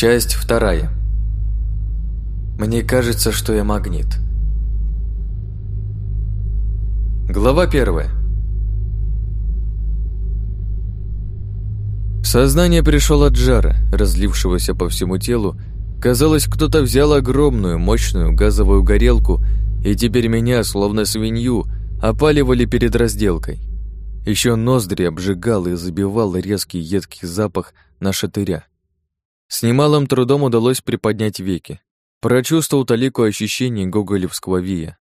Часть вторая. Мне кажется, что я магнит. Глава первая. Сознание пришло от жара, разлившегося по всему телу. Казалось, кто-то взял огромную, мощную газовую горелку, и теперь меня, словно свинью, опаливали перед разделкой. Еще ноздри обжигал и забивал резкий едкий запах на шатыря. С немалым трудом удалось приподнять веки. Прочувствовал талику ощущений гоголевского вия.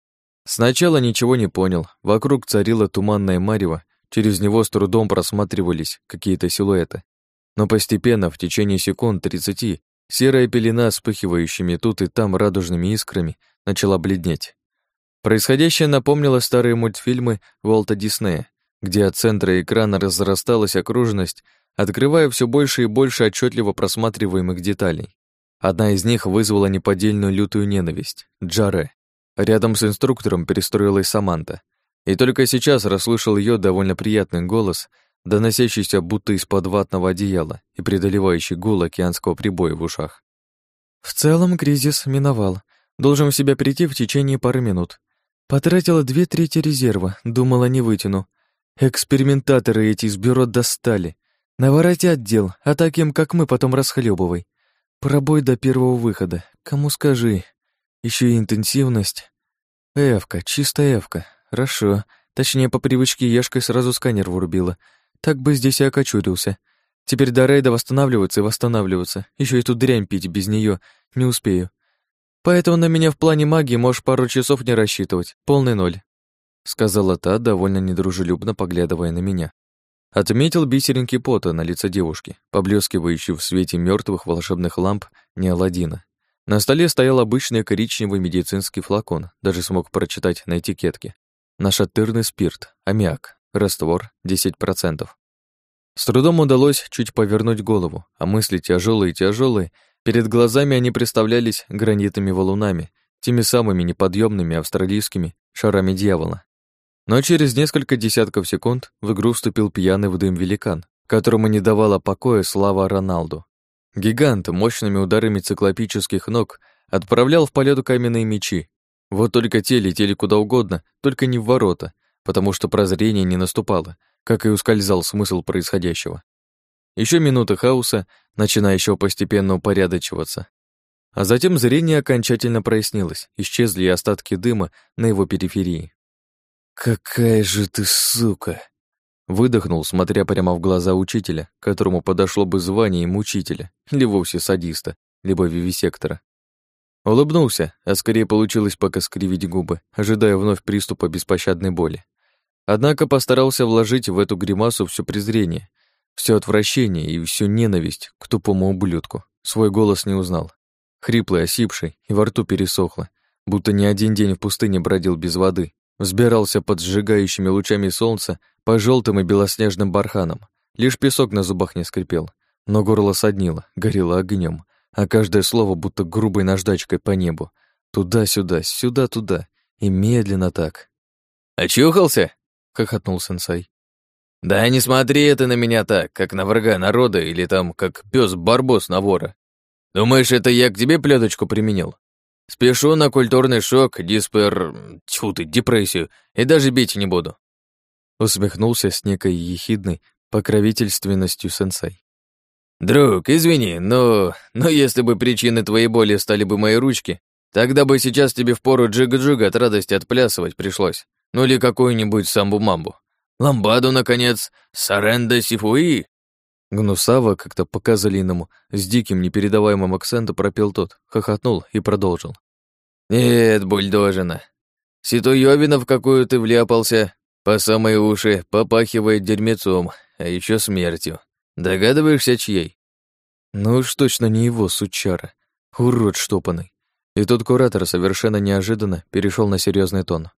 Сначала ничего не понял. Вокруг царила туманная марево, через него с трудом просматривались какие-то силуэты. Но постепенно, в течение секунд тридцати, серая пелена, вспыхивающими тут и там радужными искрами, начала бледнеть. Происходящее напомнило старые мультфильмы Уолта Диснея, где от центра экрана разрасталась окружность, открывая все больше и больше отчетливо просматриваемых деталей. Одна из них вызвала неподдельную лютую ненависть — Джаре. Рядом с инструктором перестроилась Саманта. И только сейчас расслышал ее довольно приятный голос, доносящийся будто из-под ватного одеяла и преодолевающий гул океанского прибоя в ушах. «В целом кризис миновал. Должен в себя прийти в течение пары минут. Потратила две трети резерва, думала, не вытяну. Экспериментаторы эти из бюро достали. Наворотят дел, а таким, как мы, потом расхлебывай. Пробой до первого выхода. Кому скажи. Еще и интенсивность. Эвка, чистая эвка. Хорошо. Точнее, по привычке Ешкой сразу сканер врубила. Так бы здесь и окочурился. Теперь до рейда восстанавливаться и восстанавливаться. Еще и тут дрянь пить без нее не успею. Поэтому на меня в плане магии можешь пару часов не рассчитывать. Полный ноль сказала та, довольно недружелюбно поглядывая на меня. Отметил бисеринки пота на лице девушки, поблескивающие в свете мертвых волшебных ламп не Аладдина. На столе стоял обычный коричневый медицинский флакон, даже смог прочитать на этикетке. Нашатырный спирт, аммиак, раствор 10%. С трудом удалось чуть повернуть голову, а мысли тяжелые-тяжелые, перед глазами они представлялись гранитными валунами, теми самыми неподъемными австралийскими шарами дьявола. Но через несколько десятков секунд в игру вступил пьяный в дым великан, которому не давала покоя слава Роналду. Гигант мощными ударами циклопических ног отправлял в полет каменные мечи. Вот только те летели куда угодно, только не в ворота, потому что прозрение не наступало, как и ускользал смысл происходящего. Еще минуты хаоса, начинающего постепенно упорядочиваться. А затем зрение окончательно прояснилось, исчезли и остатки дыма на его периферии. «Какая же ты сука!» Выдохнул, смотря прямо в глаза учителя, которому подошло бы звание им учителя, или вовсе садиста, либо вивисектора. Улыбнулся, а скорее получилось пока скривить губы, ожидая вновь приступа беспощадной боли. Однако постарался вложить в эту гримасу все презрение, все отвращение и всю ненависть к тупому ублюдку. Свой голос не узнал. Хриплый, осипший, и во рту пересохло, будто не один день в пустыне бродил без воды, Взбирался под сжигающими лучами солнца по желтым и белоснежным барханам. Лишь песок на зубах не скрипел, но горло соднило, горело огнем, а каждое слово будто грубой наждачкой по небу. Туда-сюда, сюда-туда, и медленно так. «Очухался?» — хохотнул сенсей. «Да не смотри ты на меня так, как на врага народа или там, как пес барбос на вора. Думаешь, это я к тебе плеточку применил? Спешу на культурный шок, диспер... Тьфу ты, депрессию, и даже бить не буду. Усмехнулся с некой ехидной покровительственностью сенсей. «Друг, извини, но... Но если бы причиной твоей боли стали бы мои ручки, тогда бы сейчас тебе впору джига-джига от радости отплясывать пришлось. Ну или какую-нибудь самбу-мамбу. Ламбаду, наконец, саренда сифуи, Гнусаво, как-то по-козлиному, с диким непередаваемым акцентом пропел тот, хохотнул и продолжил. «Нет, бульдожина. Ситуёвина, в какую ты вляпался, по самые уши, попахивает дерьмецом, а еще смертью. Догадываешься, чьей?» Ну уж точно не его, сучара. Урод штопанный. И тут куратор совершенно неожиданно перешел на серьезный тон.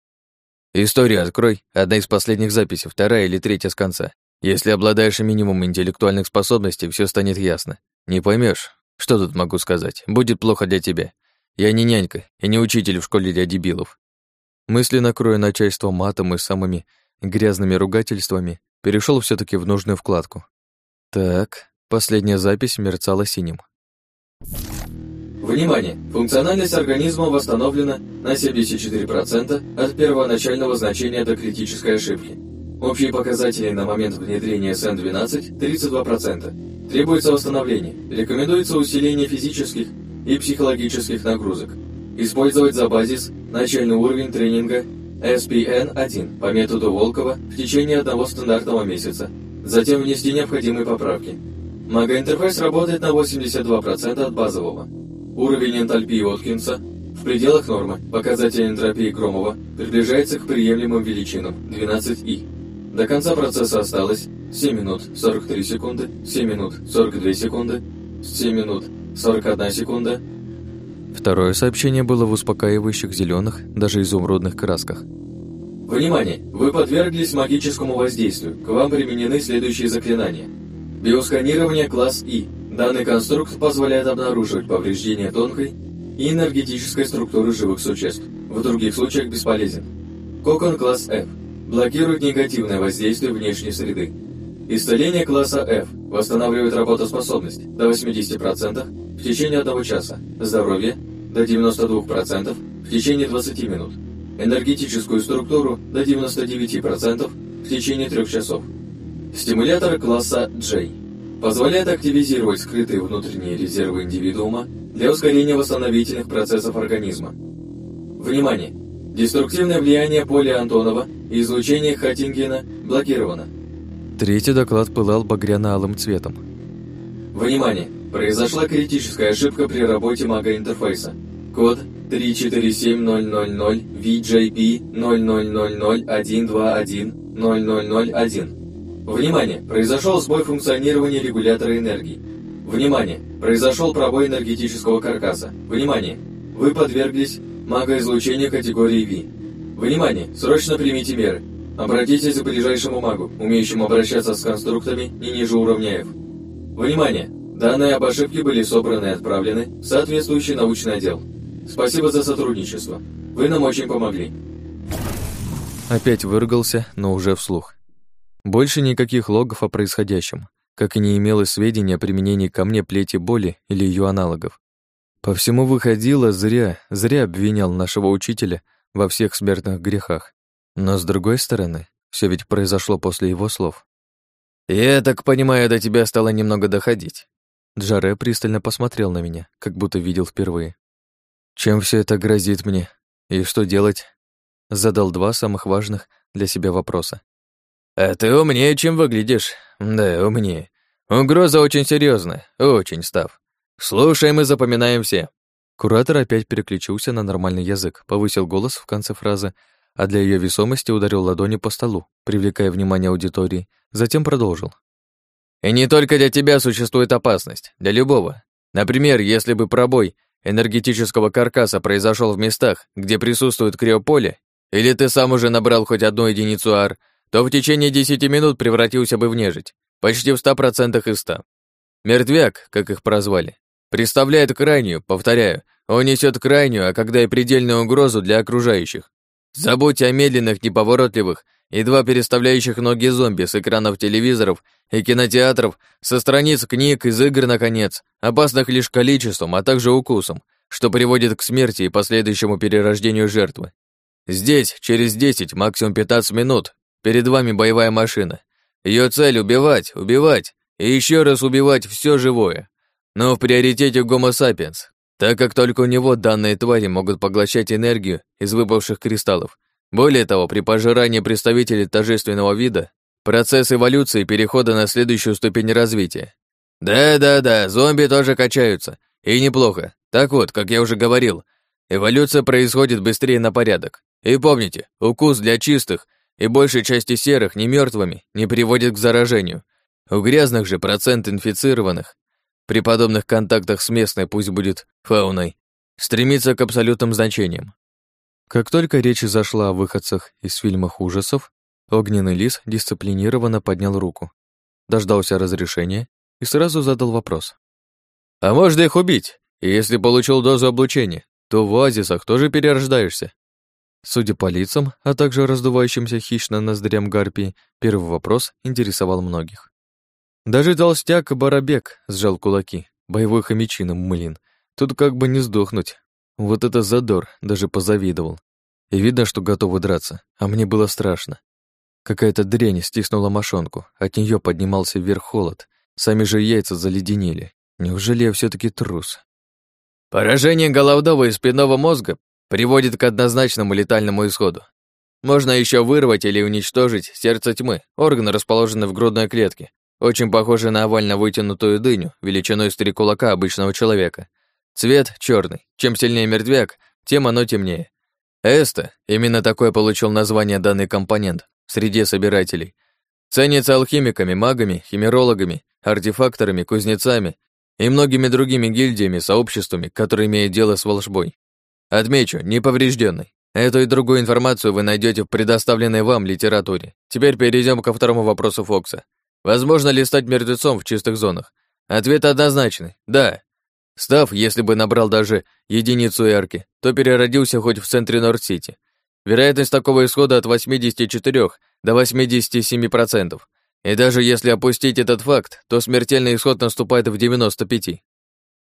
«Историю открой. Одна из последних записей, вторая или третья с конца. Если обладаешь минимумом интеллектуальных способностей, все станет ясно. Не поймешь, что тут могу сказать, будет плохо для тебя. Я не нянька и не учитель в школе для дебилов. Мысленно кроя начальство матом и самыми грязными ругательствами, перешел все таки в нужную вкладку. Так, последняя запись мерцала синим. Внимание! Функциональность организма восстановлена на 74% от первоначального значения до критической ошибки. Общие показатели на момент внедрения СН-12 – 32%. Требуется восстановление. Рекомендуется усиление физических и психологических нагрузок. Использовать за базис начальный уровень тренинга SPN-1 по методу Волкова в течение одного стандартного месяца. Затем внести необходимые поправки. Магоинтерфейс работает на 82% от базового. Уровень энтальпии Откинса в пределах нормы. Показатель энтропии Громова приближается к приемлемым величинам 12И. До конца процесса осталось 7 минут 43 секунды, 7 минут 42 секунды, 7 минут 41 секунда. Второе сообщение было в успокаивающих зеленых, даже изумрудных красках. Внимание! Вы подверглись магическому воздействию. К вам применены следующие заклинания. Биосканирование класс И. Данный конструкт позволяет обнаруживать повреждения тонкой и энергетической структуры живых существ. В других случаях бесполезен. Кокон класс F. Блокирует негативное воздействие внешней среды. Исцеление класса F. Восстанавливает работоспособность до 80% в течение одного часа. Здоровье до 92% в течение 20 минут. Энергетическую структуру до 99% в течение 3 часов. Стимулятор класса J позволяет активизировать скрытые внутренние резервы индивидуума для ускорения восстановительных процессов организма. Внимание! Деструктивное влияние поля Антонова и излучение Хаттингена блокировано. Третий доклад пылал багряно-алым цветом. Внимание! Произошла критическая ошибка при работе мага-интерфейса. Код 347000 VJP 000012100001. Внимание! Произошел сбой функционирования регулятора энергии. Внимание! Произошел пробой энергетического каркаса. Внимание! Вы подверглись магоизлучению категории V. Внимание! Срочно примите меры. Обратитесь к ближайшему магу, умеющему обращаться с конструктами не ниже уровня F. Внимание! Данные об ошибке были собраны и отправлены в соответствующий научный отдел. Спасибо за сотрудничество. Вы нам очень помогли. Опять выругался, но уже вслух. Больше никаких логов о происходящем, как и не имелось сведений о применении ко мне плети боли или ее аналогов. По всему выходило, зря, зря обвинял нашего учителя во всех смертных грехах. Но с другой стороны, все ведь произошло после его слов. «Я так понимаю, до тебя стало немного доходить». Джаре пристально посмотрел на меня, как будто видел впервые. Чем все это грозит мне? И что делать? Задал два самых важных для себя вопроса. А ты умнее, чем выглядишь. Да, умнее. Угроза очень серьезная, очень, Став. Слушаем и запоминаем все. Куратор опять переключился на нормальный язык, повысил голос в конце фразы, а для ее весомости ударил ладонью по столу, привлекая внимание аудитории, затем продолжил. И не только для тебя существует опасность, для любого. Например, если бы пробой энергетического каркаса произошел в местах, где присутствует криополе, или ты сам уже набрал хоть одну единицу ар, то в течение 10 минут превратился бы в нежить, почти в 100% из 100. Мертвяк, как их прозвали, представляет крайнюю, повторяю, он несет крайнюю, а когда и предельную угрозу для окружающих. Забудьте о медленных, неповоротливых, едва переставляющих ноги зомби с экранов телевизоров и кинотеатров, со страниц книг, из игр, наконец, опасных лишь количеством, а также укусом, что приводит к смерти и последующему перерождению жертвы. Здесь, через 10, максимум 15 минут, перед вами боевая машина. Ее цель — убивать, убивать и еще раз убивать все живое. Но в приоритете Гомо так как только у него данные твари могут поглощать энергию из выпавших кристаллов. Более того, при пожирании представителей торжественного вида Процесс эволюции перехода на следующую ступень развития. Да-да-да, зомби тоже качаются. И неплохо. Так вот, как я уже говорил, эволюция происходит быстрее на порядок. И помните, укус для чистых и большей части серых не мертвыми не приводит к заражению. У грязных же процент инфицированных при подобных контактах с местной, пусть будет фауной, стремится к абсолютным значениям. Как только речь зашла о выходцах из фильмов ужасов, Огненный лис дисциплинированно поднял руку, дождался разрешения и сразу задал вопрос. «А можно их убить? если получил дозу облучения, то в оазисах тоже перерождаешься?» Судя по лицам, а также раздувающимся хищно ноздрям гарпии, первый вопрос интересовал многих. Даже толстяк Барабек сжал кулаки, боевой хомячином млин, Тут как бы не сдохнуть. Вот это задор, даже позавидовал. И видно, что готовы драться, а мне было страшно. Какая-то дрянь стиснула мошонку, от нее поднимался вверх холод, сами же яйца заледенели. Неужели я все таки трус? Поражение головного и спинного мозга приводит к однозначному летальному исходу. Можно еще вырвать или уничтожить сердце тьмы, орган, расположенный в грудной клетке, очень похожий на овально вытянутую дыню, величиной с три кулака обычного человека. Цвет черный. Чем сильнее мертвяк, тем оно темнее. Эста, именно такое получил название данный компонент в среде собирателей. Ценится алхимиками, магами, химерологами, артефакторами, кузнецами и многими другими гильдиями, сообществами, которые имеют дело с волшбой. Отмечу, неповрежденный. Эту и другую информацию вы найдете в предоставленной вам литературе. Теперь перейдем ко второму вопросу Фокса. Возможно ли стать мертвецом в чистых зонах? Ответ однозначный – да. Став, если бы набрал даже единицу эрки, то переродился хоть в центре Норд-Сити. Вероятность такого исхода от 84 до 87%. И даже если опустить этот факт, то смертельный исход наступает в 95.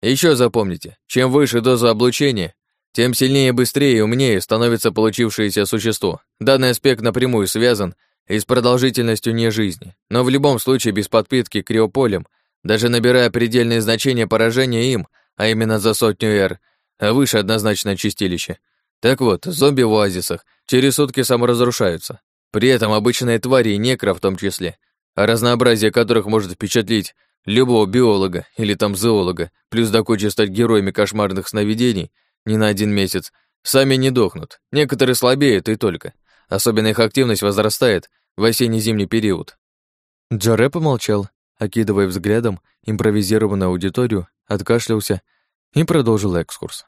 Еще запомните, чем выше доза облучения, тем сильнее, быстрее и умнее становится получившееся существо. Данный аспект напрямую связан и с продолжительностью не жизни, но в любом случае без подпитки криополем, даже набирая предельные значения поражения им, а именно за сотню R, а выше однозначно чистилище. Так вот, зомби в оазисах через сутки саморазрушаются. При этом обычные твари и некро в том числе, а разнообразие которых может впечатлить любого биолога или там зоолога, плюс до кучи стать героями кошмарных сновидений не на один месяц, сами не дохнут. Некоторые слабеют и только. Особенно их активность возрастает в осенне-зимний период. Джаре помолчал, окидывая взглядом импровизированную аудиторию, откашлялся и продолжил экскурс.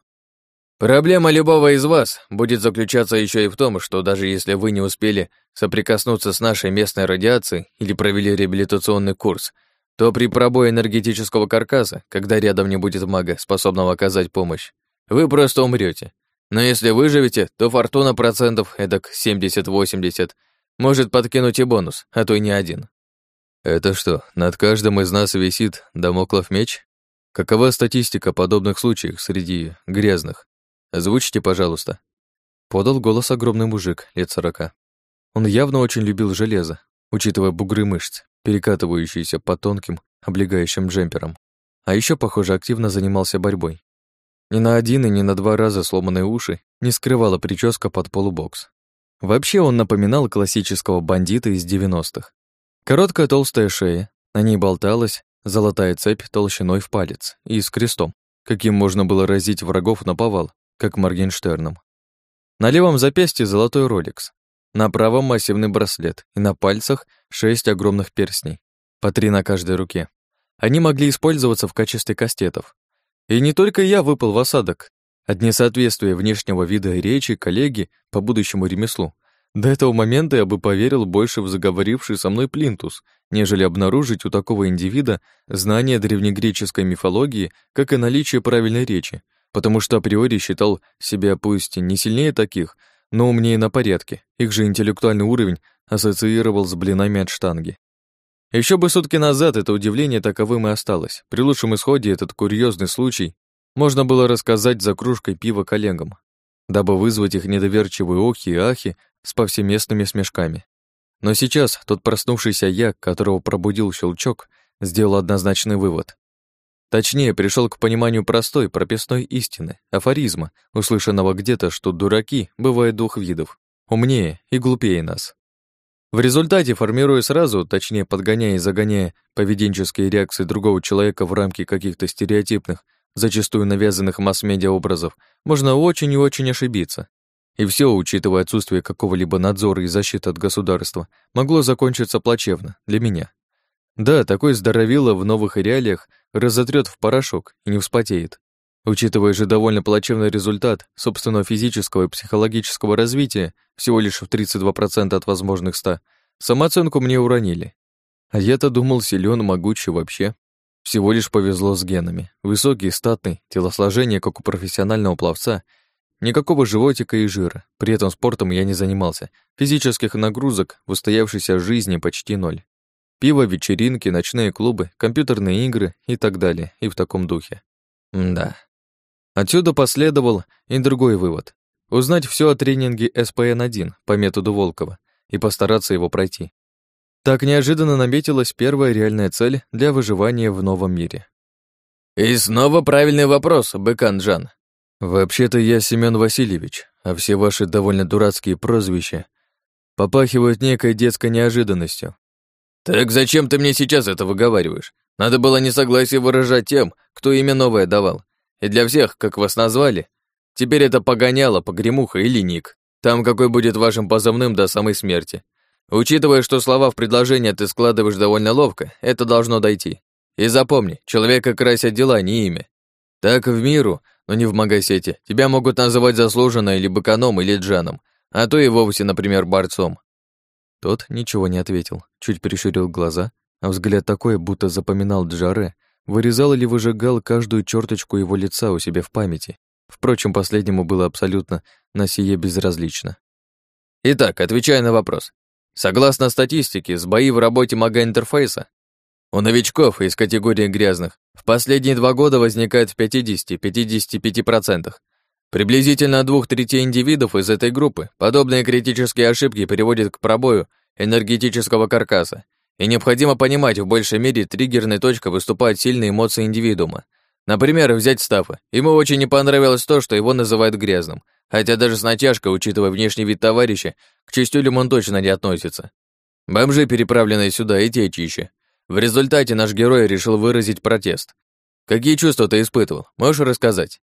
Проблема любого из вас будет заключаться еще и в том, что даже если вы не успели соприкоснуться с нашей местной радиацией или провели реабилитационный курс, то при пробое энергетического каркаса, когда рядом не будет мага, способного оказать помощь, вы просто умрете. Но если выживете, то фортуна процентов эдак 70-80 может подкинуть и бонус, а то и не один. Это что, над каждым из нас висит домоклов меч? Какова статистика подобных случаев среди грязных? Озвучьте, пожалуйста. Подал голос огромный мужик лет сорока. Он явно очень любил железо, учитывая бугры мышц, перекатывающиеся по тонким, облегающим джемперам. А еще, похоже, активно занимался борьбой. Ни на один и ни на два раза сломанные уши не скрывала прическа под полубокс. Вообще он напоминал классического бандита из 90-х. Короткая толстая шея, на ней болталась золотая цепь толщиной в палец и с крестом, каким можно было разить врагов на повал, как Моргенштерном. На левом запястье золотой роликс, на правом массивный браслет и на пальцах шесть огромных перстней, по три на каждой руке. Они могли использоваться в качестве кастетов, и не только я выпал в осадок от несоответствия внешнего вида речи коллеги по будущему ремеслу. До этого момента я бы поверил больше в заговоривший со мной плинтус, нежели обнаружить у такого индивида знание древнегреческой мифологии, как и наличие правильной речи, потому что априори считал себя пусть не сильнее таких, но умнее на порядке. Их же интеллектуальный уровень ассоциировал с блинами от штанги. Еще бы сутки назад это удивление таковым и осталось. При лучшем исходе этот курьезный случай можно было рассказать за кружкой пива коллегам, дабы вызвать их недоверчивые охи и ахи с повсеместными смешками. Но сейчас тот проснувшийся я, которого пробудил щелчок, сделал однозначный вывод. Точнее, пришел к пониманию простой прописной истины, афоризма, услышанного где-то, что дураки бывают двух видов — умнее и глупее нас. В результате, формируя сразу, точнее подгоняя и загоняя поведенческие реакции другого человека в рамки каких-то стереотипных, зачастую навязанных масс-медиа образов, можно очень и очень ошибиться. И все, учитывая отсутствие какого-либо надзора и защиты от государства, могло закончиться плачевно для меня. Да, такой здоровило в новых реалиях разотрет в порошок и не вспотеет. Учитывая же довольно плачевный результат собственного физического и психологического развития, всего лишь в 32% от возможных 100, самооценку мне уронили. А я-то думал, силен, могучий вообще. Всего лишь повезло с генами. Высокий, статный, телосложение, как у профессионального пловца, никакого животика и жира. При этом спортом я не занимался. Физических нагрузок в устоявшейся жизни почти ноль. Пиво, вечеринки, ночные клубы, компьютерные игры и так далее, и в таком духе. М да. Отсюда последовал и другой вывод. Узнать все о тренинге СПН-1 по методу Волкова и постараться его пройти. Так неожиданно наметилась первая реальная цель для выживания в новом мире. «И снова правильный вопрос, Быкан Джан». «Вообще-то я Семён Васильевич, а все ваши довольно дурацкие прозвища попахивают некой детской неожиданностью». «Так зачем ты мне сейчас это выговариваешь? Надо было несогласие выражать тем, кто имя новое давал. И для всех, как вас назвали, теперь это погоняло, погремуха или ник. Там какой будет вашим позывным до самой смерти. Учитывая, что слова в предложении ты складываешь довольно ловко, это должно дойти. И запомни, человека красят дела, не имя. Так в миру, но не в Магасете, тебя могут называть заслуженно или быканом, или джаном, а то и вовсе, например, борцом. Тот ничего не ответил, чуть прищурил глаза, а взгляд такой, будто запоминал Джаре, вырезал или выжигал каждую черточку его лица у себя в памяти. Впрочем, последнему было абсолютно на сие безразлично. Итак, отвечая на вопрос. Согласно статистике, сбои в работе мага-интерфейса у новичков из категории грязных в последние два года возникает в 50-55%. Приблизительно двух третей индивидов из этой группы подобные критические ошибки приводят к пробою энергетического каркаса, и необходимо понимать, в большей мере триггерной точкой выступают сильные эмоции индивидуума. Например, взять Стафа. Ему очень не понравилось то, что его называют грязным, хотя даже с натяжкой, учитывая внешний вид товарища, к чистюлям он точно не относится. Бомжи, переправленные сюда, и те чище. В результате наш герой решил выразить протест. Какие чувства ты испытывал? Можешь рассказать?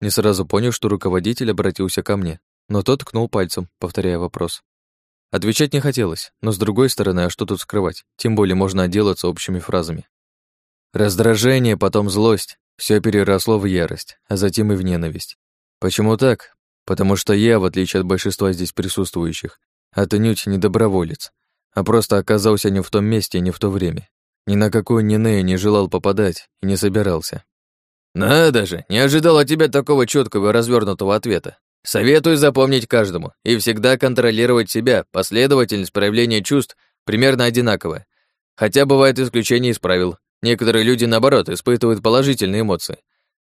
Не сразу понял, что руководитель обратился ко мне, но тот ткнул пальцем, повторяя вопрос. Отвечать не хотелось, но с другой стороны, а что тут скрывать? Тем более можно отделаться общими фразами. Раздражение, потом злость. Все переросло в ярость, а затем и в ненависть. Почему так? Потому что я, в отличие от большинства здесь присутствующих, отнюдь не доброволец, а просто оказался не в том месте не в то время. Ни на какую Нинею не желал попадать и не собирался. «Надо же, не ожидал от тебя такого четкого и развернутого ответа. Советую запомнить каждому и всегда контролировать себя, последовательность проявления чувств примерно одинаковая. Хотя бывают исключения из правил. Некоторые люди, наоборот, испытывают положительные эмоции.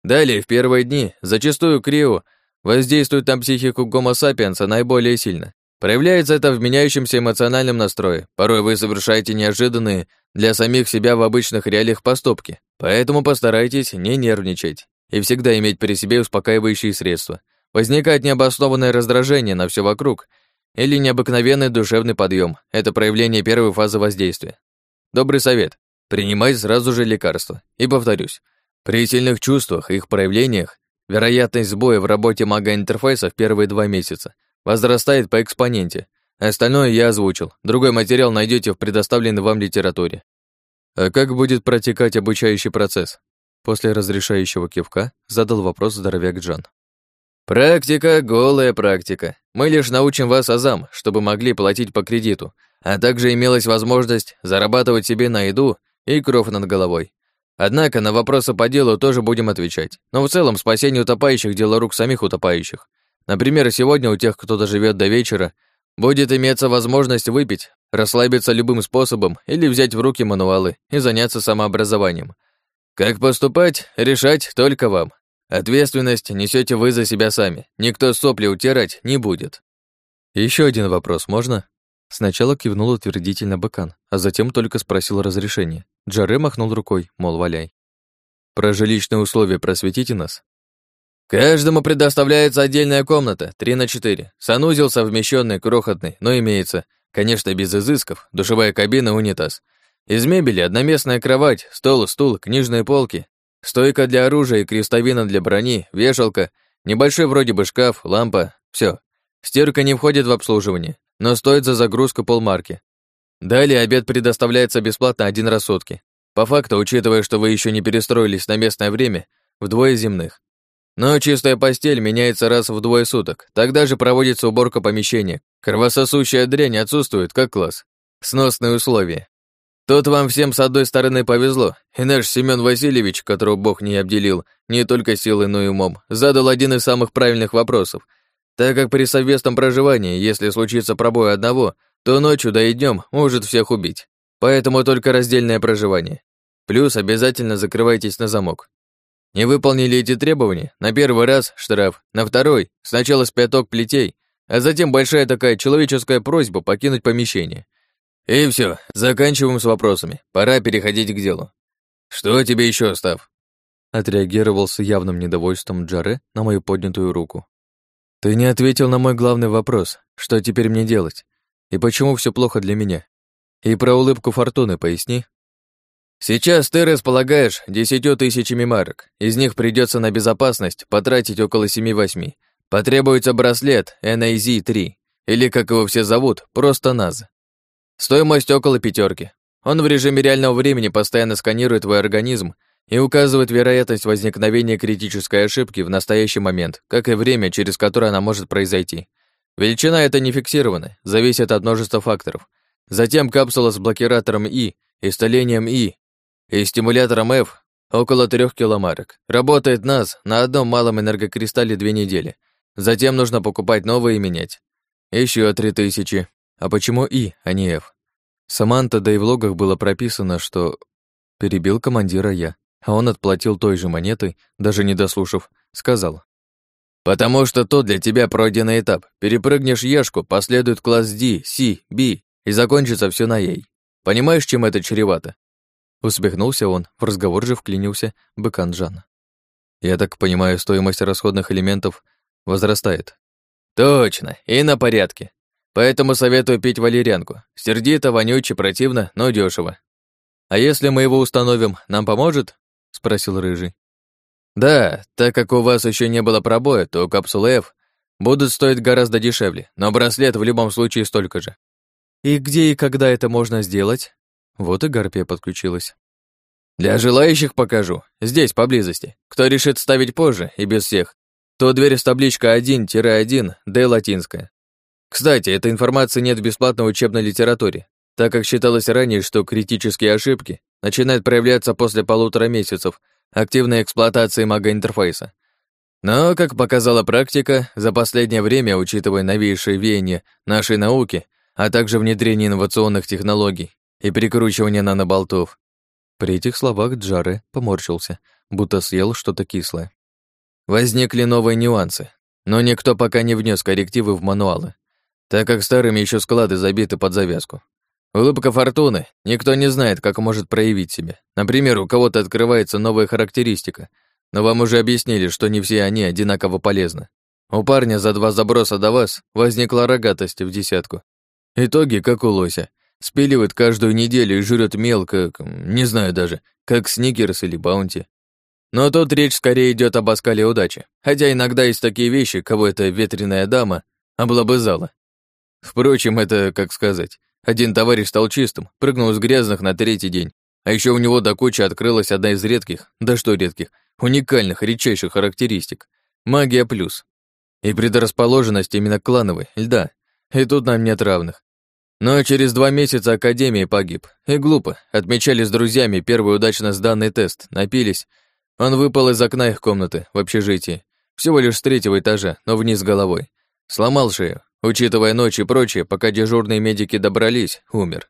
Далее, в первые дни, зачастую крио воздействует на психику гомо сапиенса наиболее сильно. Проявляется это в меняющемся эмоциональном настрое. Порой вы совершаете неожиданные для самих себя в обычных реалиях поступки. Поэтому постарайтесь не нервничать и всегда иметь при себе успокаивающие средства. Возникает необоснованное раздражение на все вокруг или необыкновенный душевный подъем. Это проявление первой фазы воздействия. Добрый совет. Принимай сразу же лекарства. И повторюсь, при сильных чувствах и их проявлениях вероятность сбоя в работе мага-интерфейса в первые два месяца возрастает по экспоненте. Остальное я озвучил. Другой материал найдете в предоставленной вам литературе. А как будет протекать обучающий процесс? После разрешающего кивка задал вопрос здоровяк Джан. Практика, голая практика. Мы лишь научим вас азам, чтобы могли платить по кредиту, а также имелась возможность зарабатывать себе на еду и кров над головой. Однако на вопросы по делу тоже будем отвечать. Но в целом спасение утопающих – дело рук самих утопающих. Например, сегодня у тех, кто доживет до вечера, будет иметься возможность выпить, расслабиться любым способом или взять в руки мануалы и заняться самообразованием. Как поступать, решать только вам. Ответственность несете вы за себя сами. Никто сопли утирать не будет. Еще один вопрос можно? Сначала кивнул утвердительно Бакан, а затем только спросил разрешения. Джаре махнул рукой, мол, валяй. Про жилищные условия просветите нас. Каждому предоставляется отдельная комната, 3 на 4. Санузел совмещенный, крохотный, но имеется. Конечно, без изысков, душевая кабина, унитаз. Из мебели одноместная кровать, стол, стул, книжные полки, стойка для оружия и крестовина для брони, вешалка, небольшой вроде бы шкаф, лампа, все. Стирка не входит в обслуживание, но стоит за загрузку полмарки. Далее обед предоставляется бесплатно один раз в сутки. По факту, учитывая, что вы еще не перестроились на местное время, вдвое земных. Но чистая постель меняется раз в двое суток. Тогда же проводится уборка помещения. Кровососущая дрянь отсутствует, как класс. Сносные условия. Тут вам всем с одной стороны повезло, и наш Семён Васильевич, которого Бог не обделил не только силой, но и умом, задал один из самых правильных вопросов. Так как при совместном проживании, если случится пробой одного, то ночью да и днем может всех убить. Поэтому только раздельное проживание. Плюс обязательно закрывайтесь на замок. Не выполнили эти требования? На первый раз штраф, на второй сначала спяток плетей, а затем большая такая человеческая просьба покинуть помещение. И все, заканчиваем с вопросами. Пора переходить к делу. Что тебе еще, Став? Отреагировал с явным недовольством Джаре на мою поднятую руку. Ты не ответил на мой главный вопрос. Что теперь мне делать? И почему все плохо для меня? И про улыбку фортуны поясни. Сейчас ты располагаешь десятью тысячами марок. Из них придется на безопасность потратить около семи-восьми. Потребуется браслет NAZ-3, или, как его все зовут, просто НАЗ. Стоимость около пятерки. Он в режиме реального времени постоянно сканирует твой организм и указывает вероятность возникновения критической ошибки в настоящий момент, как и время, через которое она может произойти. Величина эта не фиксирована, зависит от множества факторов. Затем капсула с блокиратором И, истолением И и стимулятором F около трех киломарок. Работает НАС на одном малом энергокристалле две недели. Затем нужно покупать новые и менять. Еще три тысячи. А почему И, а не F? Саманта, да и в логах было прописано, что перебил командира я, а он отплатил той же монетой, даже не дослушав, сказал. «Потому что то для тебя пройденный этап. Перепрыгнешь Ешку, последует класс D, C, B, и закончится все на ей. Понимаешь, чем это чревато?» Усмехнулся он, в разговор же вклинился Быкан Жан. «Я так понимаю, стоимость расходных элементов возрастает?» «Точно, и на порядке. Поэтому советую пить валерьянку. Сердито, вонюче, противно, но дешево. А если мы его установим, нам поможет?» — спросил Рыжий. «Да, так как у вас еще не было пробоя, то капсулы F будут стоить гораздо дешевле, но браслет в любом случае столько же». «И где и когда это можно сделать?» Вот и Гарпия подключилась. «Для желающих покажу. Здесь, поблизости. Кто решит ставить позже и без всех, то дверь с табличкой 1-1, Д латинская. Кстати, этой информации нет в бесплатной учебной литературе, так как считалось ранее, что критические ошибки начинают проявляться после полутора месяцев активной эксплуатации мага-интерфейса. Но, как показала практика, за последнее время, учитывая новейшие веяния нашей науки, а также внедрение инновационных технологий, и перекручивание наноболтов. При этих словах Джаре поморщился, будто съел что-то кислое. Возникли новые нюансы, но никто пока не внес коррективы в мануалы, так как старыми еще склады забиты под завязку. Улыбка фортуны, никто не знает, как может проявить себя. Например, у кого-то открывается новая характеристика, но вам уже объяснили, что не все они одинаково полезны. У парня за два заброса до вас возникла рогатость в десятку. Итоги, как у лося. Спиливает каждую неделю и жрет мелко, не знаю даже, как сникерс или баунти. Но тут речь скорее идет об оскале удачи, хотя иногда есть такие вещи, кого эта ветреная дама облобызала. Впрочем, это, как сказать, один товарищ стал чистым, прыгнул с грязных на третий день, а еще у него до кучи открылась одна из редких, да что редких, уникальных, редчайших характеристик — магия плюс. И предрасположенность именно клановой, льда. И тут нам нет равных. Но через два месяца Академии погиб. И глупо. Отмечали с друзьями первый удачно сданный тест, напились. Он выпал из окна их комнаты в общежитии. Всего лишь с третьего этажа, но вниз головой. Сломал шею. Учитывая ночь и прочее, пока дежурные медики добрались, умер.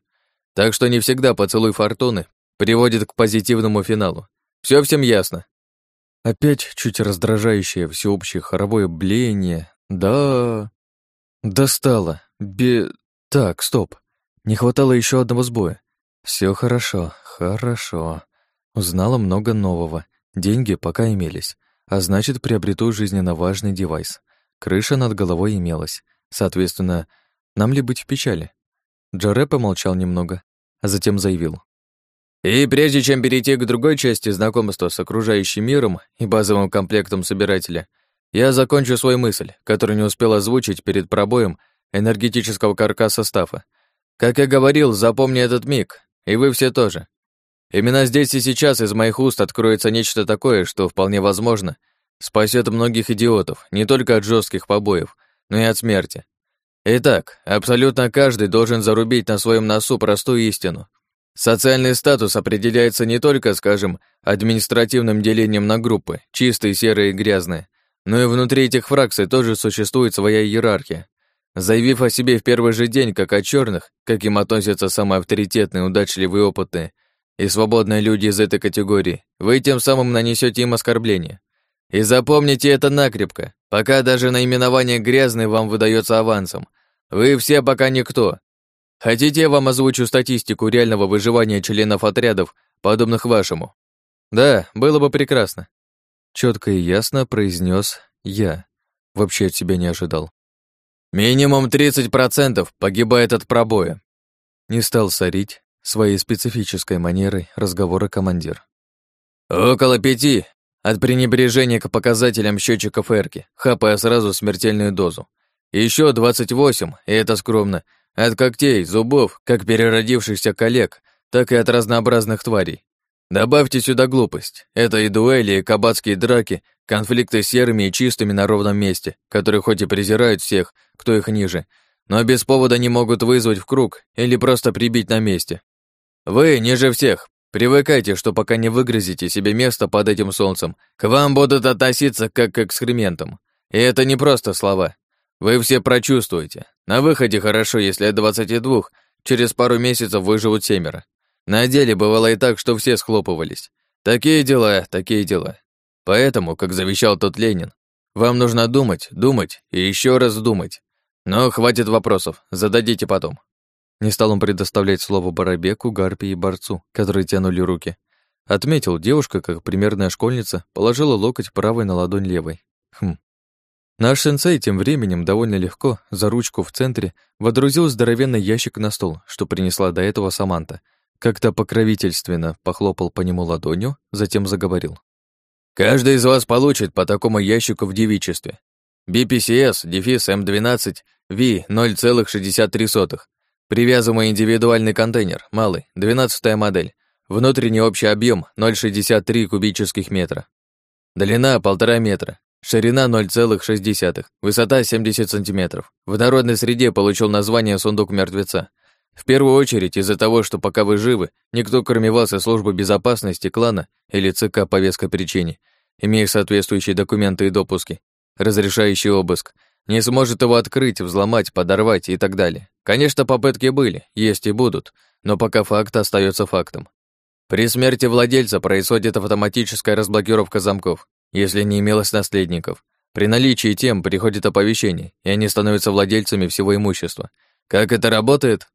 Так что не всегда поцелуй фортуны приводит к позитивному финалу. Все всем ясно. Опять чуть раздражающее всеобщее хоровое блеяние. Да... Достало. Бе... Так, стоп. Не хватало еще одного сбоя. Все хорошо, хорошо. Узнала много нового. Деньги пока имелись. А значит, приобрету жизненно важный девайс. Крыша над головой имелась. Соответственно, нам ли быть в печали? Джаре помолчал немного, а затем заявил. И прежде чем перейти к другой части знакомства с окружающим миром и базовым комплектом собирателя, я закончу свою мысль, которую не успел озвучить перед пробоем энергетического каркаса стафа. Как я говорил, запомни этот миг, и вы все тоже. Именно здесь и сейчас из моих уст откроется нечто такое, что вполне возможно спасет многих идиотов, не только от жестких побоев, но и от смерти. Итак, абсолютно каждый должен зарубить на своем носу простую истину. Социальный статус определяется не только, скажем, административным делением на группы, чистые, серые и грязные, но и внутри этих фракций тоже существует своя иерархия. Заявив о себе в первый же день, как о черных, каким относятся самые авторитетные, удачливые, опытные, и свободные люди из этой категории, вы тем самым нанесете им оскорбление. И запомните это накрепко, пока даже наименование «грязный» вам выдается авансом. Вы все пока никто. Хотите, я вам озвучу статистику реального выживания членов отрядов, подобных вашему? Да, было бы прекрасно. Четко и ясно произнес я. Вообще от себя не ожидал. Минимум 30% погибает от пробоя. Не стал сорить своей специфической манерой разговора командир. Около пяти от пренебрежения к показателям счетчиков эрки, хапая сразу смертельную дозу. Еще 28, и это скромно, от когтей, зубов, как переродившихся коллег, так и от разнообразных тварей. Добавьте сюда глупость. Это и дуэли, и кабацкие драки, конфликты с серыми и чистыми на ровном месте, которые хоть и презирают всех, кто их ниже, но без повода не могут вызвать в круг или просто прибить на месте. Вы ниже всех. Привыкайте, что пока не выгрызете себе место под этим солнцем, к вам будут относиться как к экскрементам. И это не просто слова. Вы все прочувствуете. На выходе хорошо, если от 22 через пару месяцев выживут семеро. На деле бывало и так, что все схлопывались. Такие дела, такие дела. Поэтому, как завещал тот Ленин, вам нужно думать, думать и еще раз думать. Но хватит вопросов, зададите потом. Не стал он предоставлять слово Барабеку, Гарпи и Борцу, которые тянули руки. Отметил, девушка, как примерная школьница, положила локоть правой на ладонь левой. Хм. Наш сенсей тем временем довольно легко, за ручку в центре, водрузил здоровенный ящик на стол, что принесла до этого Саманта — как-то покровительственно похлопал по нему ладонью, затем заговорил. «Каждый из вас получит по такому ящику в девичестве. BPCS, дефис М12, V 0,63. Привязываемый индивидуальный контейнер, малый, 12 модель. Внутренний общий объем 0,63 кубических метра. Длина полтора метра, ширина 0,6, высота 70 сантиметров. В народной среде получил название «Сундук мертвеца». В первую очередь из-за того, что пока вы живы, никто, кроме вас и службы безопасности клана или ЦК по веской причине, имея соответствующие документы и допуски, разрешающие обыск, не сможет его открыть, взломать, подорвать и так далее. Конечно, попытки были, есть и будут, но пока факт остается фактом. При смерти владельца происходит автоматическая разблокировка замков, если не имелось наследников. При наличии тем приходит оповещение, и они становятся владельцами всего имущества. Как это работает?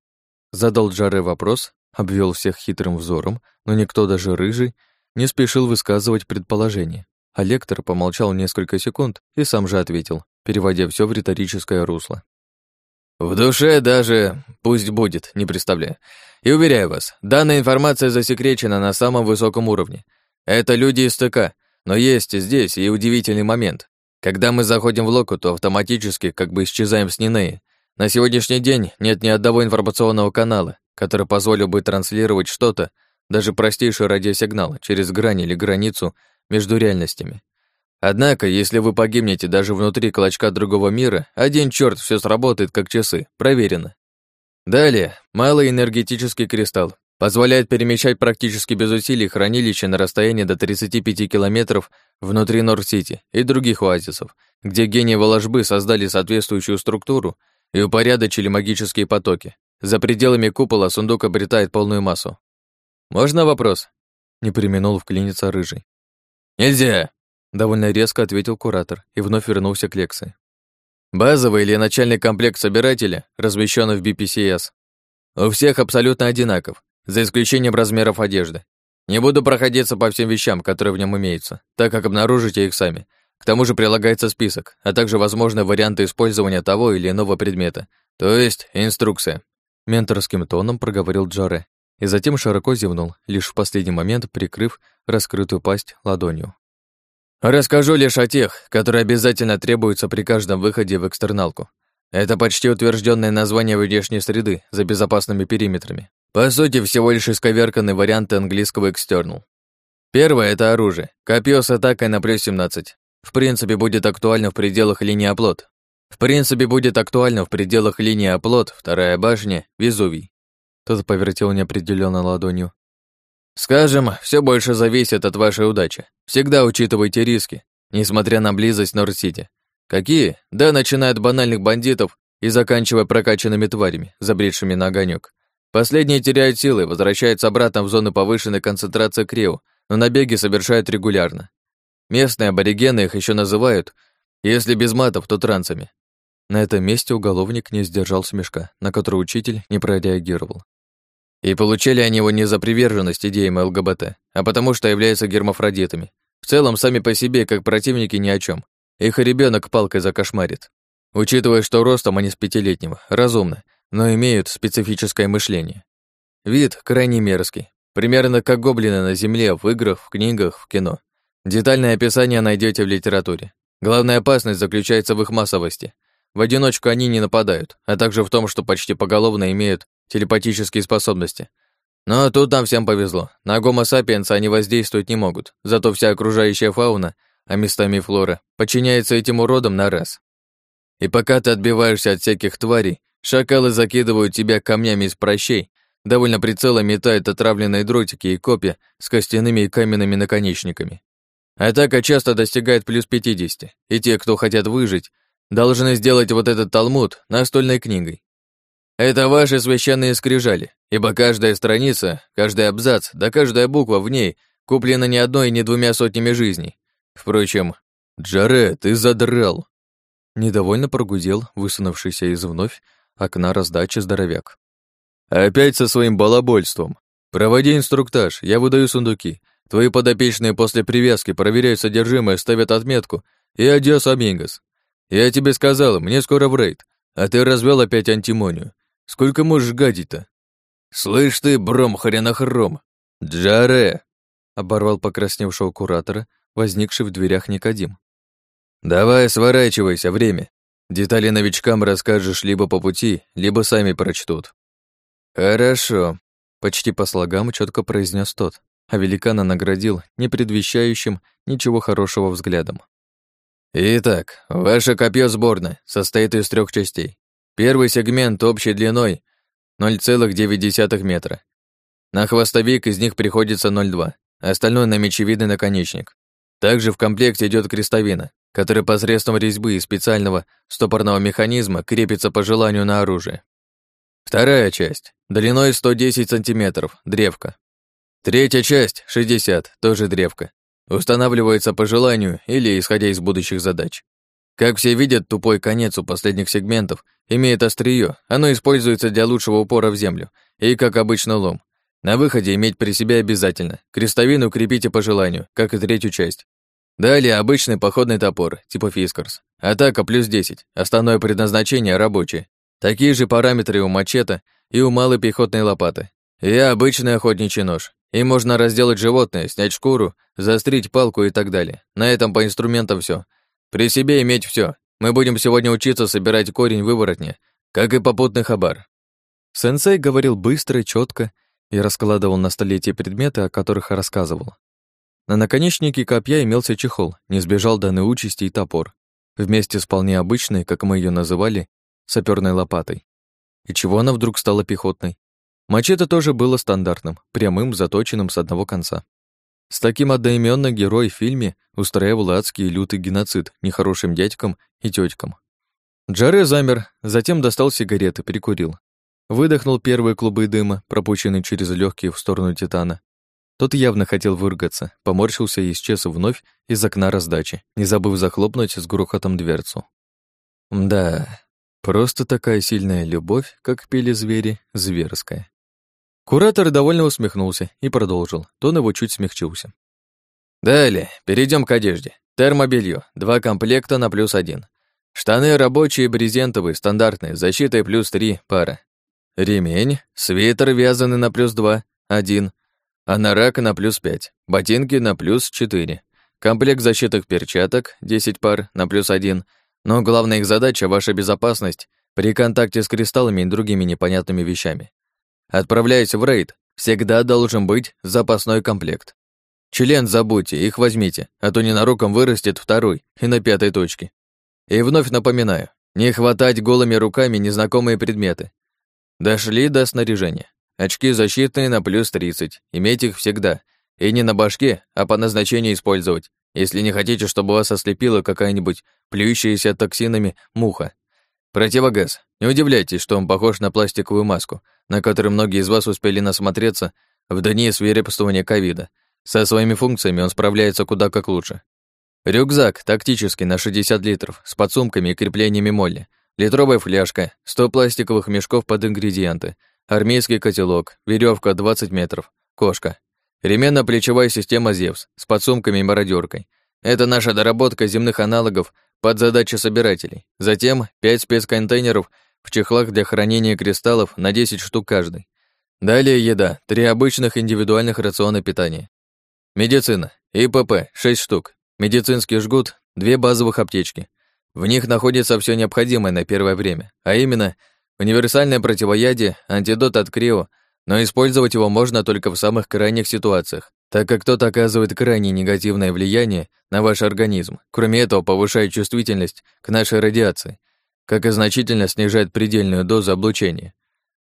Задал Джаре вопрос, обвел всех хитрым взором, но никто, даже рыжий, не спешил высказывать предположение. А лектор помолчал несколько секунд и сам же ответил, переводя все в риторическое русло. «В душе даже пусть будет, не представляю. И уверяю вас, данная информация засекречена на самом высоком уровне. Это люди из ТК, но есть здесь и удивительный момент. Когда мы заходим в локу, то автоматически как бы исчезаем с Нинеи, на сегодняшний день нет ни одного информационного канала, который позволил бы транслировать что-то, даже простейший радиосигнал, через грань или границу между реальностями. Однако, если вы погибнете даже внутри клочка другого мира, один черт все сработает как часы, проверено. Далее, малый энергетический кристалл позволяет перемещать практически без усилий хранилище на расстоянии до 35 километров внутри Норд-Сити и других оазисов, где гении воложбы создали соответствующую структуру и упорядочили магические потоки. За пределами купола сундук обретает полную массу. «Можно вопрос?» Не применул вклиниться рыжий. «Нельзя!» Довольно резко ответил куратор и вновь вернулся к лекции. Базовый или начальный комплект собирателя, размещенный в BPCS, у всех абсолютно одинаков, за исключением размеров одежды. Не буду проходиться по всем вещам, которые в нем имеются, так как обнаружите их сами. К тому же прилагается список, а также возможные варианты использования того или иного предмета, то есть инструкция. Менторским тоном проговорил Джаре и затем широко зевнул, лишь в последний момент прикрыв раскрытую пасть ладонью. Расскажу лишь о тех, которые обязательно требуются при каждом выходе в экстерналку. Это почти утвержденное название внешней среды за безопасными периметрами. По сути, всего лишь исковерканный вариант английского external. Первое — это оружие. Копье с атакой на плюс 17. В принципе, будет актуально в пределах линии оплот. В принципе, будет актуально в пределах линии оплот, вторая башня, Везувий. Тот повертел неопределенно ладонью. Скажем, все больше зависит от вашей удачи. Всегда учитывайте риски, несмотря на близость Норд-Сити. Какие? Да, начиная от банальных бандитов и заканчивая прокачанными тварями, забредшими на огонек. Последние теряют силы, возвращаются обратно в зону повышенной концентрации крио, но набеги совершают регулярно. Местные аборигены их еще называют, если без матов, то трансами. На этом месте уголовник не сдержал смешка, на который учитель не прореагировал. И получали они его не за приверженность идеям ЛГБТ, а потому что являются гермафродитами. В целом, сами по себе, как противники, ни о чем. Их ребенок палкой закошмарит. Учитывая, что ростом они с пятилетнего, разумно, но имеют специфическое мышление. Вид крайне мерзкий, примерно как гоблины на земле в играх, в книгах, в кино. Детальное описание найдете в литературе. Главная опасность заключается в их массовости. В одиночку они не нападают, а также в том, что почти поголовно имеют телепатические способности. Но тут нам всем повезло. На гомо сапиенса они воздействовать не могут, зато вся окружающая фауна, а местами флора, подчиняется этим уродам на раз. И пока ты отбиваешься от всяких тварей, шакалы закидывают тебя камнями из прощей, довольно прицело метают отравленные дротики и копья с костяными и каменными наконечниками. Атака часто достигает плюс 50, и те, кто хотят выжить, должны сделать вот этот талмуд настольной книгой. Это ваши священные скрижали, ибо каждая страница, каждый абзац, да каждая буква в ней куплена не одной и не двумя сотнями жизней. Впрочем, Джаре, ты задрал. Недовольно прогудел высунувшийся из вновь окна раздачи здоровяк. Опять со своим балабольством. Проводи инструктаж, я выдаю сундуки. Твои подопечные после привязки проверяют содержимое, ставят отметку и адиос амигос. Я тебе сказал, мне скоро в рейд, а ты развел опять антимонию. Сколько можешь гадить-то? Слышь ты, бром хренохром! Джаре! Оборвал покрасневшего куратора, возникший в дверях Никодим. Давай, сворачивайся, время. Детали новичкам расскажешь либо по пути, либо сами прочтут. Хорошо, почти по слогам четко произнес тот, а великана наградил не предвещающим ничего хорошего взглядом. Итак, ваше копье сборное состоит из трех частей. Первый сегмент общей длиной 0,9 метра. На хвостовик из них приходится 0,2, остальное на мечевидный наконечник. Также в комплекте идет крестовина, которая посредством резьбы и специального стопорного механизма крепится по желанию на оружие. Вторая часть, длиной 110 сантиметров, древко. Третья часть, 60, тоже древко. Устанавливается по желанию или исходя из будущих задач. Как все видят, тупой конец у последних сегментов имеет острие, оно используется для лучшего упора в землю, и, как обычно, лом. На выходе иметь при себе обязательно. Крестовину крепите по желанию, как и третью часть. Далее обычный походный топор, типа фискарс. Атака плюс 10, основное предназначение рабочее. Такие же параметры у мачете и у малой пехотной лопаты. И обычный охотничий нож. Им можно разделать животное, снять шкуру, заострить палку и так далее. На этом по инструментам все. При себе иметь все. Мы будем сегодня учиться собирать корень выворотня, как и попутный хабар. Сенсей говорил быстро и четко и раскладывал на столе те предметы, о которых рассказывал. На наконечнике копья имелся чехол, не сбежал данной участи и топор, вместе с вполне обычной, как мы ее называли, саперной лопатой. И чего она вдруг стала пехотной? Мачете тоже было стандартным, прямым, заточенным с одного конца. С таким одноименно герой в фильме устраивал адский лютый геноцид нехорошим дядькам и тёткам. Джаре замер, затем достал сигареты, прикурил. Выдохнул первые клубы дыма, пропущенные через легкие в сторону Титана. Тот явно хотел выргаться, поморщился и исчез вновь из окна раздачи, не забыв захлопнуть с грохотом дверцу. Да, просто такая сильная любовь, как пели звери, зверская. Куратор довольно усмехнулся и продолжил. Тон его чуть смягчился. Далее, перейдем к одежде. Термобелье, два комплекта на плюс один. Штаны рабочие, брезентовые, стандартные, защитой плюс три пара. Ремень, свитер вязаный на плюс два, один. Анорак на плюс пять, ботинки на плюс четыре. Комплект защитных перчаток, 10 пар на плюс один. Но главная их задача — ваша безопасность при контакте с кристаллами и другими непонятными вещами. Отправляясь в рейд, всегда должен быть запасной комплект. Член забудьте, их возьмите, а то ненароком вырастет второй и на пятой точке. И вновь напоминаю, не хватать голыми руками незнакомые предметы. Дошли до снаряжения. Очки защитные на плюс 30, иметь их всегда. И не на башке, а по назначению использовать, если не хотите, чтобы вас ослепила какая-нибудь плюющаяся токсинами муха. Противогаз. Не удивляйтесь, что он похож на пластиковую маску, на которой многие из вас успели насмотреться в дни свирепствования ковида. Со своими функциями он справляется куда как лучше. Рюкзак тактический на 60 литров с подсумками и креплениями молли. Литровая фляжка, 100 пластиковых мешков под ингредиенты, армейский котелок, веревка 20 метров, кошка. Ременно-плечевая система ЗЕВС с подсумками и мародеркой. Это наша доработка земных аналогов под задачи собирателей. Затем 5 спецконтейнеров в чехлах для хранения кристаллов на 10 штук каждый. Далее еда, три обычных индивидуальных рациона питания. Медицина, ИПП, 6 штук, медицинский жгут, две базовых аптечки. В них находится все необходимое на первое время, а именно универсальное противоядие, антидот от крио, но использовать его можно только в самых крайних ситуациях, так как тот оказывает крайне негативное влияние на ваш организм. Кроме этого, повышает чувствительность к нашей радиации, как и значительно снижает предельную дозу облучения.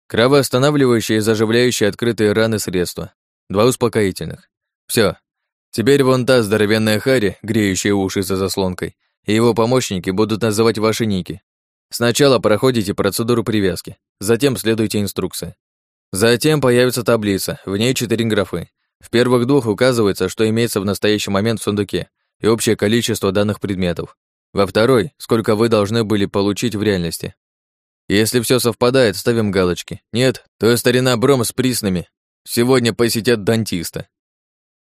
Кровоостанавливающие и заживляющие открытые раны средства. Два успокоительных. Все, Теперь вон та здоровенная Хари, греющая уши за заслонкой, и его помощники будут называть ваши ники. Сначала проходите процедуру привязки, затем следуйте инструкции. Затем появится таблица, в ней четыре графы. В первых двух указывается, что имеется в настоящий момент в сундуке, и общее количество данных предметов. Во второй, сколько вы должны были получить в реальности. Если все совпадает, ставим галочки. Нет, то старина Бром с приснами. Сегодня посетят дантиста.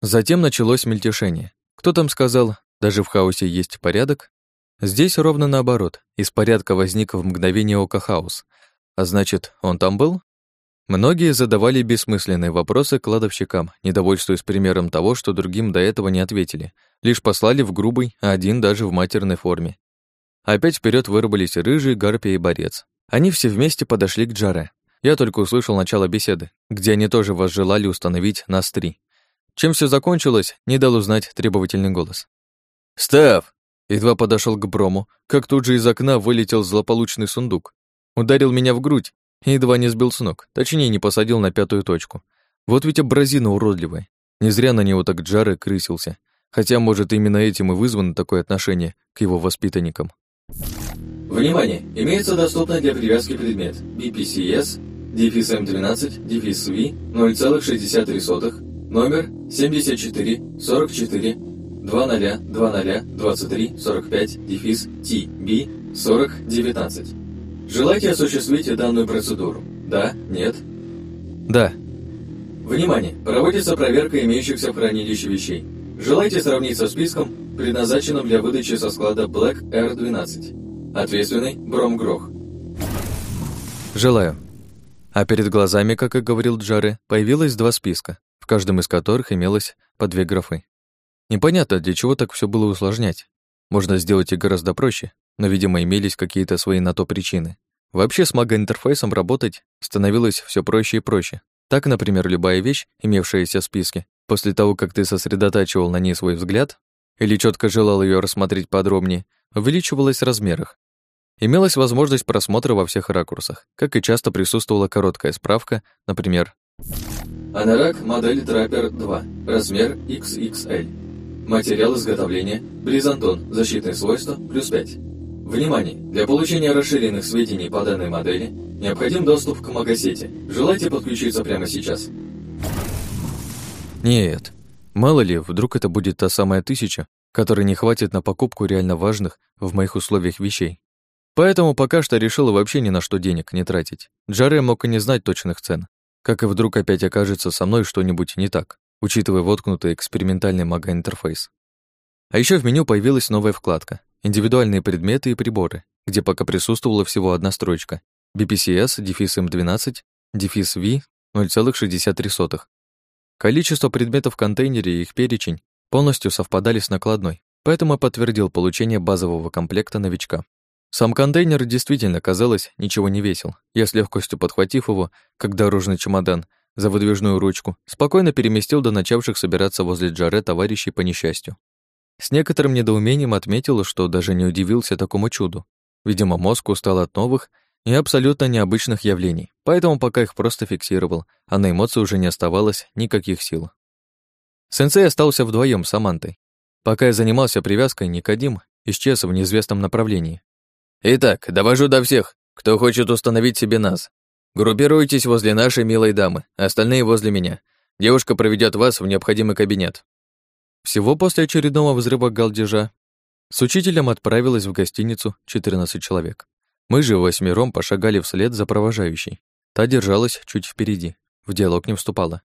Затем началось мельтешение. Кто там сказал, даже в хаосе есть порядок? Здесь ровно наоборот. Из порядка возник в мгновение ока хаос. А значит, он там был? Многие задавали бессмысленные вопросы кладовщикам, недовольствуясь примером того, что другим до этого не ответили, лишь послали в грубой, а один даже в матерной форме. Опять вперед вырвались рыжий, гарпия и борец. Они все вместе подошли к Джаре. Я только услышал начало беседы, где они тоже возжелали установить нас три. Чем все закончилось, не дал узнать требовательный голос. «Став!» Едва подошел к Брому, как тут же из окна вылетел злополучный сундук. Ударил меня в грудь и едва не сбил с ног, точнее, не посадил на пятую точку. Вот ведь образина уродливая. Не зря на него так Джары крысился. Хотя, может, именно этим и вызвано такое отношение к его воспитанникам. Внимание! Имеется доступный для привязки предмет BPCS, дефис М12, дефис V, 0,63, Номер 74 44 20 20 23 45 дефис TB 40 19. Желаете осуществить данную процедуру? Да? Нет? Да. Внимание! Проводится проверка имеющихся в хранилище вещей. Желаете сравнить со списком, предназначенным для выдачи со склада Black R12? Ответственный Бром Грох. Желаю. А перед глазами, как и говорил Джаре, появилось два списка в каждом из которых имелось по две графы. Непонятно, для чего так все было усложнять. Можно сделать и гораздо проще, но, видимо, имелись какие-то свои на то причины. Вообще с мага-интерфейсом работать становилось все проще и проще. Так, например, любая вещь, имевшаяся в списке, после того, как ты сосредотачивал на ней свой взгляд или четко желал ее рассмотреть подробнее, увеличивалась в размерах. Имелась возможность просмотра во всех ракурсах, как и часто присутствовала короткая справка, например, Анорак модель Траппер 2, размер XXL. Материал изготовления Бризантон, защитные свойства плюс 5. Внимание! Для получения расширенных сведений по данной модели необходим доступ к магасете. Желаете подключиться прямо сейчас? Нет. Мало ли, вдруг это будет та самая тысяча, которой не хватит на покупку реально важных в моих условиях вещей. Поэтому пока что решил вообще ни на что денег не тратить. Джаре мог и не знать точных цен как и вдруг опять окажется со мной что-нибудь не так, учитывая воткнутый экспериментальный мага-интерфейс. А еще в меню появилась новая вкладка «Индивидуальные предметы и приборы», где пока присутствовала всего одна строчка BPCS, дефис М12, дефис V, 0,63. Количество предметов в контейнере и их перечень полностью совпадали с накладной, поэтому я подтвердил получение базового комплекта новичка. Сам контейнер действительно, казалось, ничего не весил. Я с легкостью подхватив его, как дорожный чемодан, за выдвижную ручку, спокойно переместил до начавших собираться возле Джаре товарищей по несчастью. С некоторым недоумением отметил, что даже не удивился такому чуду. Видимо, мозг устал от новых и абсолютно необычных явлений, поэтому пока их просто фиксировал, а на эмоции уже не оставалось никаких сил. Сенсей остался вдвоем с Амантой. Пока я занимался привязкой, Никодим исчез в неизвестном направлении, Итак, довожу до всех, кто хочет установить себе нас. Группируйтесь возле нашей милой дамы, остальные возле меня. Девушка проведет вас в необходимый кабинет. Всего после очередного взрыва галдежа с учителем отправилась в гостиницу 14 человек. Мы же восьмером пошагали вслед за провожающей. Та держалась чуть впереди, в диалог не вступала.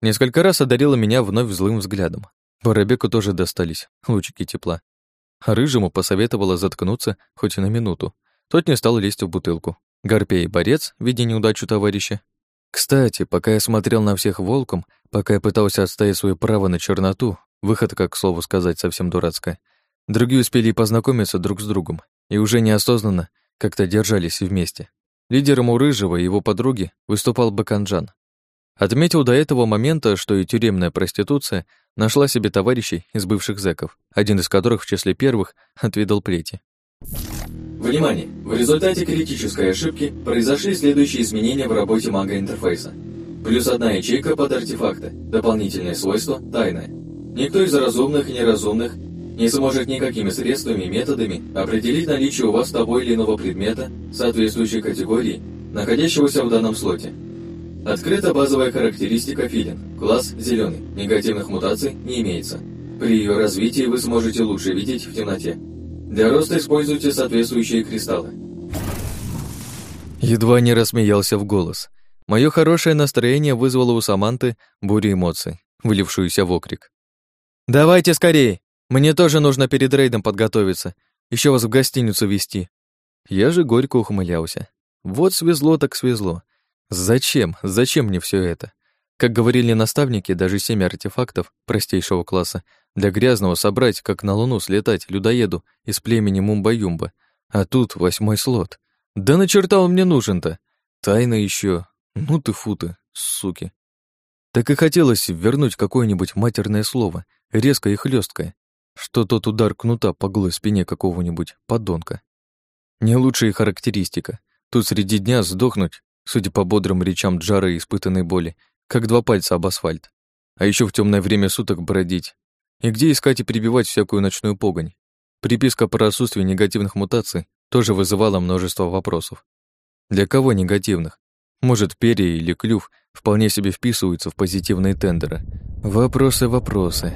Несколько раз одарила меня вновь злым взглядом. Барабеку тоже достались лучики тепла. А рыжему посоветовала заткнуться хоть и на минуту. Тот не стал лезть в бутылку. Гарпей борец, видя неудачу товарища. Кстати, пока я смотрел на всех волком, пока я пытался отстоять свое право на черноту, выход, как к слову сказать, совсем дурацкая, другие успели познакомиться друг с другом и уже неосознанно как-то держались вместе. Лидером у Рыжего и его подруги выступал Баканджан. Отметил до этого момента, что и тюремная проституция нашла себе товарищей из бывших зэков, один из которых в числе первых отведал плети. Внимание! В результате критической ошибки произошли следующие изменения в работе мага-интерфейса. Плюс одна ячейка под артефакты, дополнительные свойства, тайное. Никто из разумных и неразумных не сможет никакими средствами и методами определить наличие у вас того или иного предмета соответствующей категории, находящегося в данном слоте. Открыта базовая характеристика филин, класс зеленый, негативных мутаций не имеется. При ее развитии вы сможете лучше видеть в темноте. Для роста используйте соответствующие кристаллы. Едва не рассмеялся в голос. Мое хорошее настроение вызвало у Саманты бурю эмоций, вылившуюся в окрик. «Давайте скорее! Мне тоже нужно перед рейдом подготовиться, еще вас в гостиницу вести. Я же горько ухмылялся. Вот свезло так свезло. Зачем? Зачем мне все это? Как говорили наставники, даже семь артефактов простейшего класса для грязного собрать, как на Луну слетать людоеду из племени Мумба-Юмба. А тут восьмой слот. Да на черта он мне нужен-то? Тайна еще. Ну ты фу ты, суки. Так и хотелось вернуть какое-нибудь матерное слово, резкое и хлесткое, что тот удар кнута по голой спине какого-нибудь подонка. Не лучшая характеристика. Тут среди дня сдохнуть, судя по бодрым речам Джара и испытанной боли, как два пальца об асфальт. А еще в темное время суток бродить. И где искать и прибивать всякую ночную погонь? Приписка про отсутствие негативных мутаций тоже вызывала множество вопросов. Для кого негативных? Может, перья или клюв вполне себе вписываются в позитивные тендеры. Вопросы, вопросы.